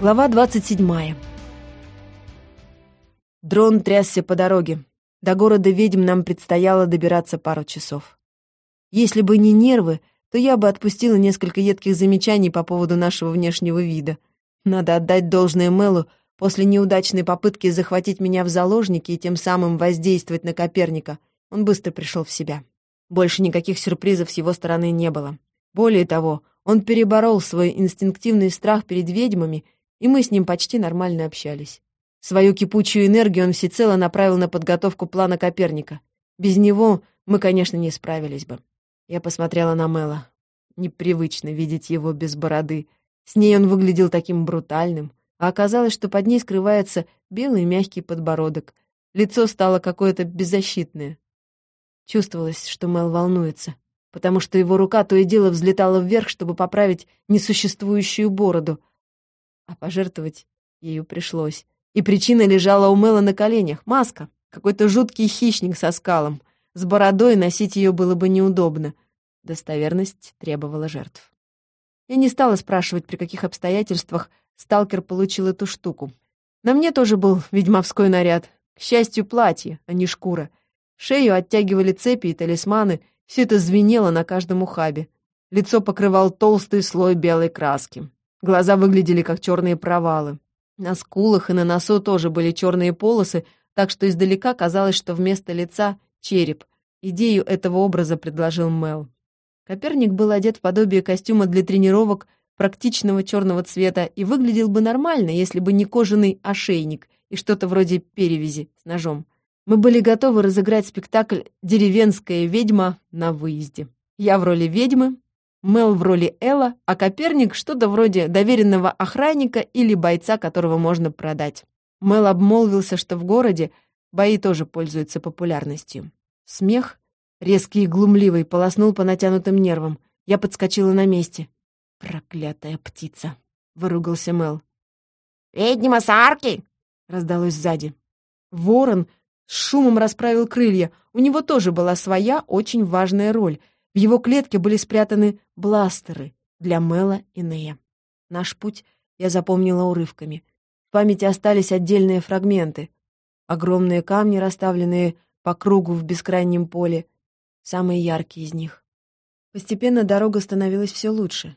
Глава 27. Дрон трясся по дороге. До города ведьм нам предстояло добираться пару часов. Если бы не нервы, то я бы отпустила несколько едких замечаний по поводу нашего внешнего вида. Надо отдать должное Мелу, после неудачной попытки захватить меня в заложники и тем самым воздействовать на Коперника, он быстро пришел в себя. Больше никаких сюрпризов с его стороны не было. Более того, он переборол свой инстинктивный страх перед ведьмами, и мы с ним почти нормально общались. Свою кипучую энергию он всецело направил на подготовку плана Коперника. Без него мы, конечно, не справились бы. Я посмотрела на Мэла. Непривычно видеть его без бороды. С ней он выглядел таким брутальным, а оказалось, что под ней скрывается белый мягкий подбородок. Лицо стало какое-то беззащитное. Чувствовалось, что Мэл волнуется потому что его рука то и дело взлетала вверх, чтобы поправить несуществующую бороду. А пожертвовать ею пришлось. И причина лежала у Мэла на коленях. Маска. Какой-то жуткий хищник со скалом. С бородой носить ее было бы неудобно. Достоверность требовала жертв. Я не стала спрашивать, при каких обстоятельствах сталкер получил эту штуку. На мне тоже был ведьмовской наряд. К счастью, платье, а не шкура. Шею оттягивали цепи и талисманы — все это звенело на каждом ухабе. Лицо покрывал толстый слой белой краски. Глаза выглядели как черные провалы. На скулах и на носу тоже были черные полосы, так что издалека казалось, что вместо лица — череп. Идею этого образа предложил Мел. Коперник был одет в подобие костюма для тренировок практичного черного цвета и выглядел бы нормально, если бы не кожаный ошейник и что-то вроде перевязи с ножом. Мы были готовы разыграть спектакль «Деревенская ведьма» на выезде. Я в роли ведьмы, Мел в роли Элла, а Коперник что-то вроде доверенного охранника или бойца, которого можно продать. Мел обмолвился, что в городе бои тоже пользуются популярностью. Смех, резкий и глумливый, полоснул по натянутым нервам. Я подскочила на месте. «Проклятая птица!» — выругался Мел. «Ведьма Сарки!» — раздалось сзади. Ворон с шумом расправил крылья. У него тоже была своя очень важная роль. В его клетке были спрятаны бластеры для Мэла и Нея. Наш путь я запомнила урывками. В памяти остались отдельные фрагменты. Огромные камни, расставленные по кругу в бескрайнем поле. Самые яркие из них. Постепенно дорога становилась все лучше.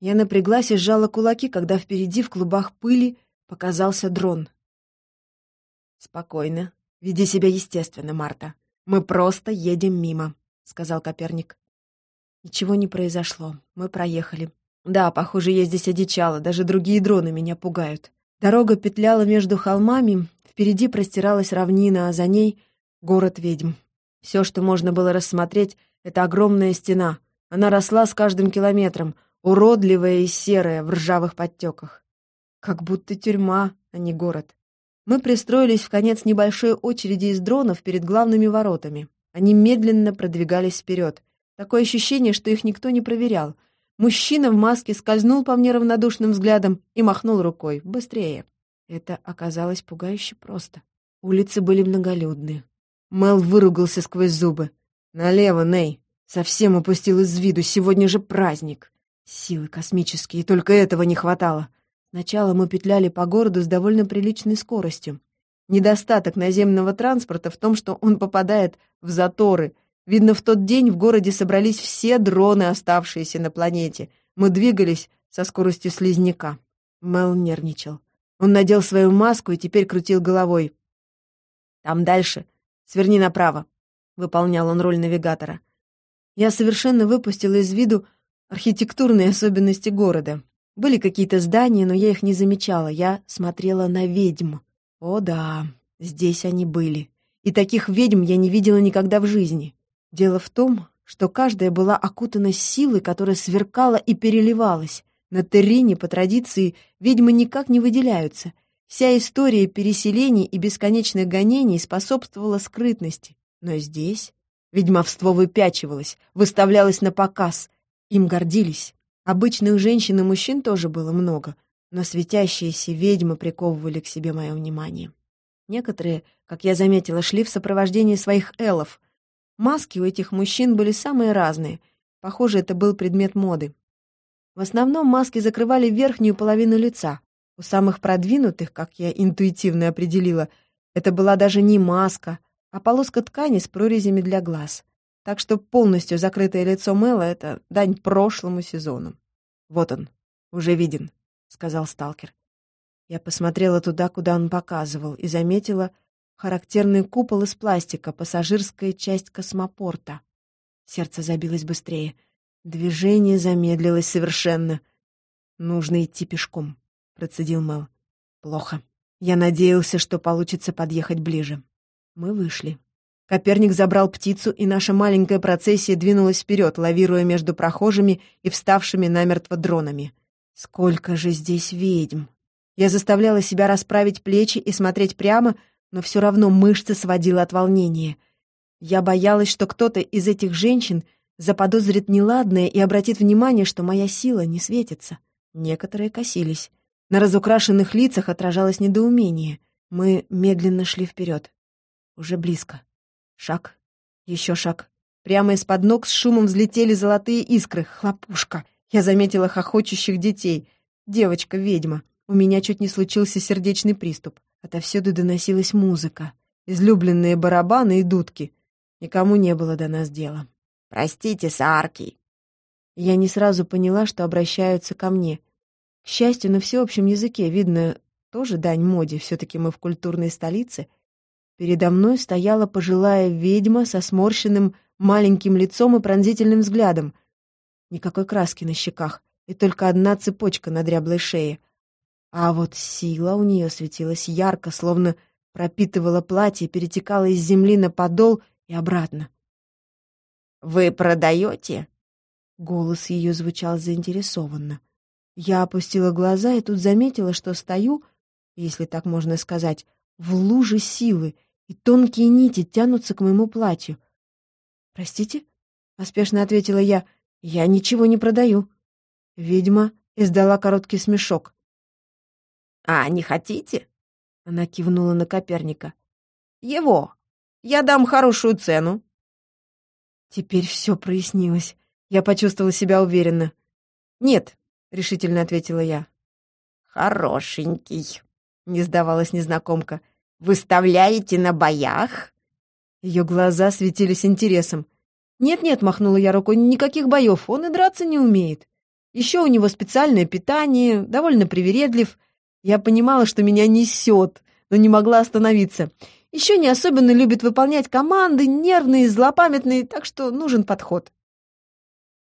Я напряглась и сжала кулаки, когда впереди в клубах пыли показался дрон. «Спокойно», «Веди себя естественно, Марта. Мы просто едем мимо», — сказал Коперник. Ничего не произошло. Мы проехали. Да, похоже, я здесь одичала, даже другие дроны меня пугают. Дорога петляла между холмами, впереди простиралась равнина, а за ней — город ведьм. Все, что можно было рассмотреть, — это огромная стена. Она росла с каждым километром, уродливая и серая, в ржавых подтеках. Как будто тюрьма, а не город. Мы пристроились в конец небольшой очереди из дронов перед главными воротами. Они медленно продвигались вперед. Такое ощущение, что их никто не проверял. Мужчина в маске скользнул по мне равнодушным взглядом и махнул рукой. Быстрее. Это оказалось пугающе просто. Улицы были многолюдны. Мел выругался сквозь зубы. «Налево, Ней! Совсем упустил из виду, сегодня же праздник!» Силы космические, только этого не хватало. Сначала мы петляли по городу с довольно приличной скоростью. Недостаток наземного транспорта в том, что он попадает в заторы. Видно, в тот день в городе собрались все дроны, оставшиеся на планете. Мы двигались со скоростью слизняка. Мел нервничал. Он надел свою маску и теперь крутил головой. «Там дальше. Сверни направо», — выполнял он роль навигатора. Я совершенно выпустила из виду архитектурные особенности города. Были какие-то здания, но я их не замечала. Я смотрела на ведьм. О да, здесь они были. И таких ведьм я не видела никогда в жизни. Дело в том, что каждая была окутана силой, которая сверкала и переливалась. На Террине, по традиции, ведьмы никак не выделяются. Вся история переселений и бесконечных гонений способствовала скрытности. Но здесь ведьмовство выпячивалось, выставлялось на показ. Им гордились. Обычных женщин и мужчин тоже было много, но светящиеся ведьмы приковывали к себе мое внимание. Некоторые, как я заметила, шли в сопровождении своих элов. Маски у этих мужчин были самые разные. Похоже, это был предмет моды. В основном маски закрывали верхнюю половину лица. У самых продвинутых, как я интуитивно определила, это была даже не маска, а полоска ткани с прорезями для глаз. Так что полностью закрытое лицо Мэла — это дань прошлому сезону. «Вот он, уже виден», — сказал сталкер. Я посмотрела туда, куда он показывал, и заметила характерный купол из пластика, пассажирская часть космопорта. Сердце забилось быстрее. Движение замедлилось совершенно. «Нужно идти пешком», — процедил Мэл. «Плохо. Я надеялся, что получится подъехать ближе». Мы вышли. Коперник забрал птицу, и наша маленькая процессия двинулась вперед, лавируя между прохожими и вставшими намертво дронами. Сколько же здесь ведьм! Я заставляла себя расправить плечи и смотреть прямо, но все равно мышцы сводила от волнения. Я боялась, что кто-то из этих женщин заподозрит неладное и обратит внимание, что моя сила не светится. Некоторые косились. На разукрашенных лицах отражалось недоумение. Мы медленно шли вперед. Уже близко. Шаг. Еще шаг. Прямо из-под ног с шумом взлетели золотые искры. Хлопушка. Я заметила хохочущих детей. Девочка-ведьма. У меня чуть не случился сердечный приступ. Отовсюду доносилась музыка. Излюбленные барабаны и дудки. Никому не было до нас дела. «Простите, Саарки!» Я не сразу поняла, что обращаются ко мне. К счастью, на всеобщем языке, видно, тоже дань моде, все-таки мы в культурной столице — Передо мной стояла пожилая ведьма со сморщенным маленьким лицом и пронзительным взглядом. Никакой краски на щеках, и только одна цепочка на дряблой шее. А вот сила у нее светилась ярко, словно пропитывала платье, перетекала из земли на подол и обратно. «Вы продаете?» Голос ее звучал заинтересованно. Я опустила глаза и тут заметила, что стою, если так можно сказать, в луже силы, и тонкие нити тянутся к моему платью. «Простите?» — поспешно ответила я. «Я ничего не продаю». Ведьма издала короткий смешок. «А, не хотите?» — она кивнула на Коперника. «Его. Я дам хорошую цену». Теперь все прояснилось. Я почувствовала себя уверенно. «Нет», — решительно ответила я. «Хорошенький», — не сдавалась незнакомка. Выставляете на боях?» Ее глаза светились интересом. «Нет-нет», — махнула я рукой, — «никаких боев, он и драться не умеет. Еще у него специальное питание, довольно привередлив. Я понимала, что меня несет, но не могла остановиться. Еще не особенно любит выполнять команды, нервный, злопамятный, так что нужен подход».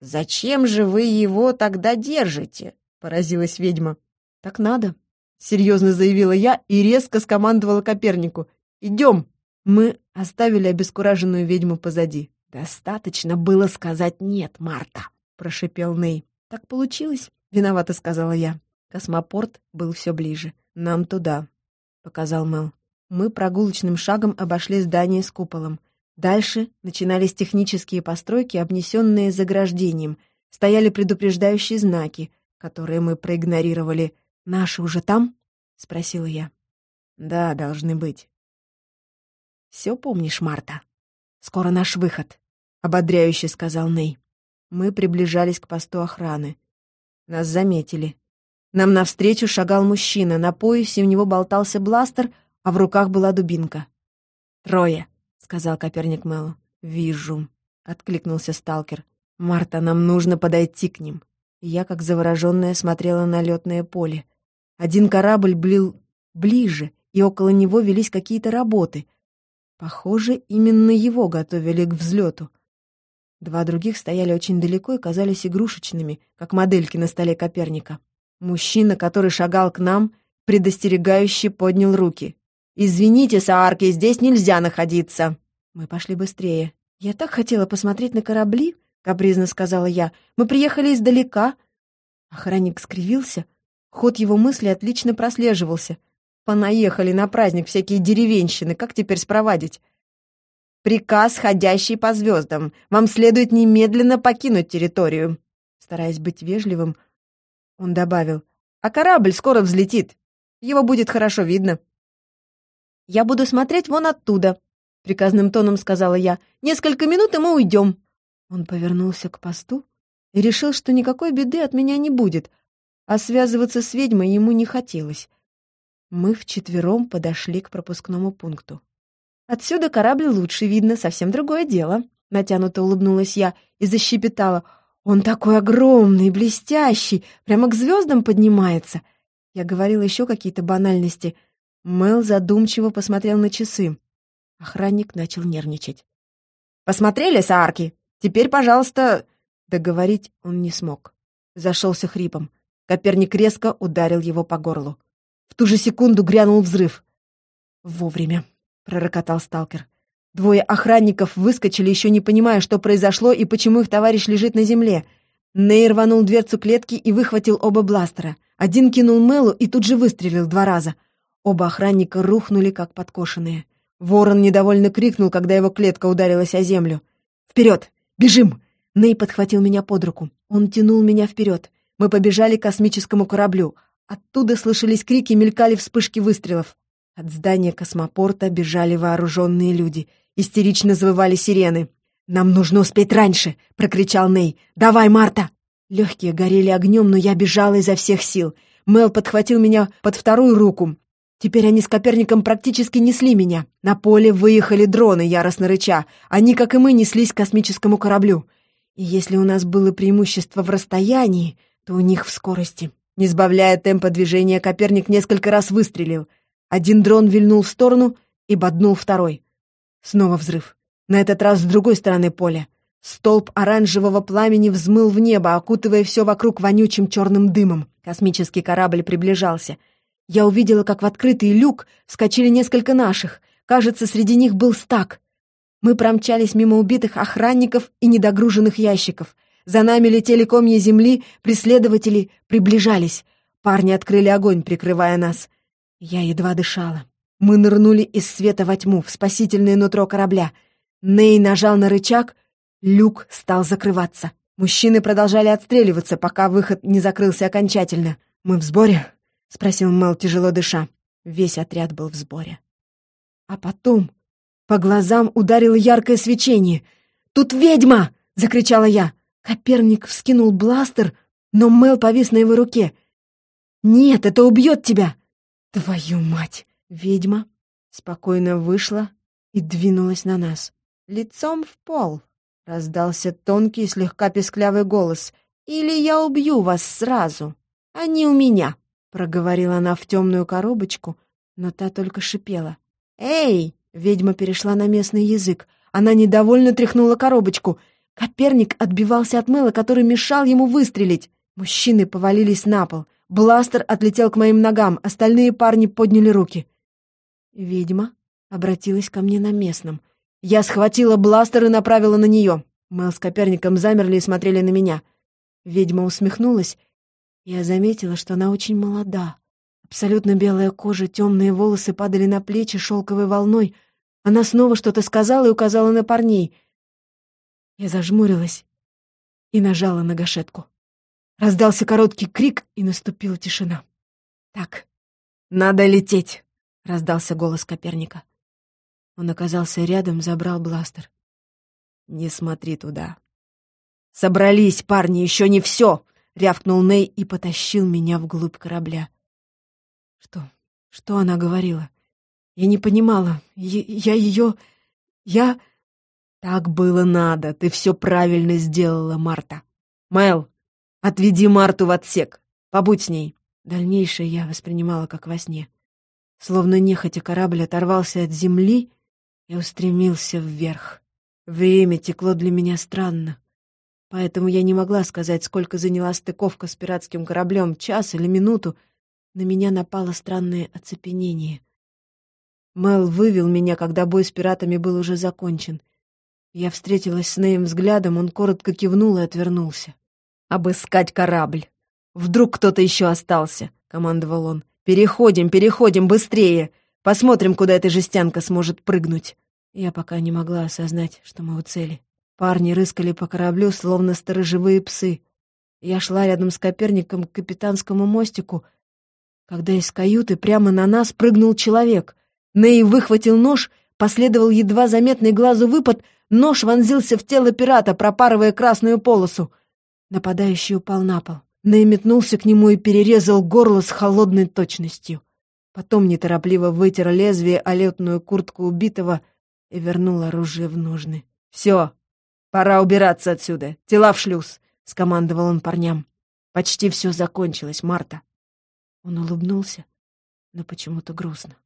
«Зачем же вы его тогда держите?» — поразилась ведьма. «Так надо», серьезно заявила я и резко скомандовала Копернику. «Идем!» Мы оставили обескураженную ведьму позади. «Достаточно было сказать «нет», Марта», — прошипел Ней. «Так получилось», — виновато сказала я. Космопорт был все ближе. «Нам туда», — показал Мэл. Мы прогулочным шагом обошли здание с куполом. Дальше начинались технические постройки, обнесенные заграждением. Стояли предупреждающие знаки, которые мы проигнорировали. «Наши уже там?» — спросила я. «Да, должны быть». «Все помнишь, Марта? Скоро наш выход», — ободряюще сказал Ней. Мы приближались к посту охраны. Нас заметили. Нам навстречу шагал мужчина, на поясе у него болтался бластер, а в руках была дубинка. «Трое», — сказал Коперник Мэлу. «Вижу», — откликнулся сталкер. «Марта, нам нужно подойти к ним». Я, как завороженная, смотрела на летное поле. Один корабль был ближе, и около него велись какие-то работы. Похоже, именно его готовили к взлету. Два других стояли очень далеко и казались игрушечными, как модельки на столе Коперника. Мужчина, который шагал к нам, предостерегающе поднял руки. «Извините, Саарки, здесь нельзя находиться!» Мы пошли быстрее. «Я так хотела посмотреть на корабли», — капризно сказала я. «Мы приехали издалека». Охранник скривился, Ход его мысли отлично прослеживался. Понаехали на праздник всякие деревенщины, как теперь спровадить? «Приказ, ходящий по звездам. Вам следует немедленно покинуть территорию». Стараясь быть вежливым, он добавил, «А корабль скоро взлетит. Его будет хорошо видно». «Я буду смотреть вон оттуда», — приказным тоном сказала я. «Несколько минут, и мы уйдем». Он повернулся к посту и решил, что никакой беды от меня не будет, а связываться с ведьмой ему не хотелось. Мы вчетвером подошли к пропускному пункту. «Отсюда корабль лучше видно, совсем другое дело», — натянуто улыбнулась я и защепетала. «Он такой огромный, блестящий, прямо к звездам поднимается». Я говорила еще какие-то банальности. Мэл задумчиво посмотрел на часы. Охранник начал нервничать. «Посмотрели, Саарки? Теперь, пожалуйста...» Договорить он не смог. Зашелся хрипом. Коперник резко ударил его по горлу. В ту же секунду грянул взрыв. «Вовремя», — пророкотал сталкер. Двое охранников выскочили, еще не понимая, что произошло и почему их товарищ лежит на земле. Ней рванул дверцу клетки и выхватил оба бластера. Один кинул Мэлу и тут же выстрелил два раза. Оба охранника рухнули, как подкошенные. Ворон недовольно крикнул, когда его клетка ударилась о землю. «Вперед! Бежим!» Ней подхватил меня под руку. Он тянул меня вперед. Мы побежали к космическому кораблю. Оттуда слышались крики, мелькали вспышки выстрелов. От здания космопорта бежали вооруженные люди. Истерично завывали сирены. «Нам нужно успеть раньше!» — прокричал Ней. «Давай, Марта!» Легкие горели огнем, но я бежала изо всех сил. Мел подхватил меня под вторую руку. Теперь они с Коперником практически несли меня. На поле выехали дроны, яростно рыча. Они, как и мы, неслись к космическому кораблю. И если у нас было преимущество в расстоянии, то у них в скорости. Не сбавляя темпа движения, Коперник несколько раз выстрелил. Один дрон вильнул в сторону и боднул второй. Снова взрыв. На этот раз с другой стороны поля. Столб оранжевого пламени взмыл в небо, окутывая все вокруг вонючим черным дымом. Космический корабль приближался — я увидела, как в открытый люк вскочили несколько наших. Кажется, среди них был стак. Мы промчались мимо убитых охранников и недогруженных ящиков. За нами летели комья земли, преследователи приближались. Парни открыли огонь, прикрывая нас. Я едва дышала. Мы нырнули из света во тьму, в спасительное нутро корабля. Ней нажал на рычаг, люк стал закрываться. Мужчины продолжали отстреливаться, пока выход не закрылся окончательно. «Мы в сборе?» — спросил Мэл, тяжело дыша. Весь отряд был в сборе. А потом по глазам ударило яркое свечение. «Тут ведьма!» — закричала я. Коперник вскинул бластер, но Мэл повис на его руке. «Нет, это убьет тебя!» «Твою мать!» Ведьма спокойно вышла и двинулась на нас. «Лицом в пол!» — раздался тонкий, слегка песклявый голос. «Или я убью вас сразу, а не у меня!» Проговорила она в темную коробочку, но та только шипела. «Эй!» — ведьма перешла на местный язык. Она недовольно тряхнула коробочку. Коперник отбивался от мыла, который мешал ему выстрелить. Мужчины повалились на пол. Бластер отлетел к моим ногам, остальные парни подняли руки. Ведьма обратилась ко мне на местном. Я схватила бластер и направила на нее. Мэл с Коперником замерли и смотрели на меня. Ведьма усмехнулась я заметила, что она очень молода. Абсолютно белая кожа, темные волосы падали на плечи шелковой волной. Она снова что-то сказала и указала на парней. Я зажмурилась и нажала на гашетку. Раздался короткий крик, и наступила тишина. «Так, надо лететь!» — раздался голос Коперника. Он оказался рядом, забрал бластер. «Не смотри туда!» «Собрались, парни, еще не все!» — рявкнул Ней и потащил меня вглубь корабля. Что? Что она говорила? Я не понимала. Я, я ее... Я... Так было надо. Ты все правильно сделала, Марта. Мэл, отведи Марту в отсек. Побудь с ней. Дальнейшее я воспринимала как во сне. Словно нехотя корабль оторвался от земли и устремился вверх. Время текло для меня странно. Поэтому я не могла сказать, сколько заняла стыковка с пиратским кораблем, час или минуту. На меня напало странное оцепенение. Мел вывел меня, когда бой с пиратами был уже закончен. Я встретилась с Неем взглядом, он коротко кивнул и отвернулся. «Обыскать корабль! Вдруг кто-то еще остался!» — командовал он. «Переходим, переходим, быстрее! Посмотрим, куда эта жестянка сможет прыгнуть!» Я пока не могла осознать, что мы у цели. Парни рыскали по кораблю, словно сторожевые псы. Я шла рядом с Коперником к капитанскому мостику, когда из каюты прямо на нас прыгнул человек. Ней выхватил нож, последовал едва заметный глазу выпад, нож вонзился в тело пирата, пропарывая красную полосу. Нападающий упал на пол. Нэй метнулся к нему и перерезал горло с холодной точностью. Потом неторопливо вытер лезвие о летную куртку убитого и вернул оружие в ножны. «Все, пора убираться отсюда. Тела в шлюз», — скомандовал он парням. «Почти все закончилось, Марта». Он улыбнулся, но почему-то грустно.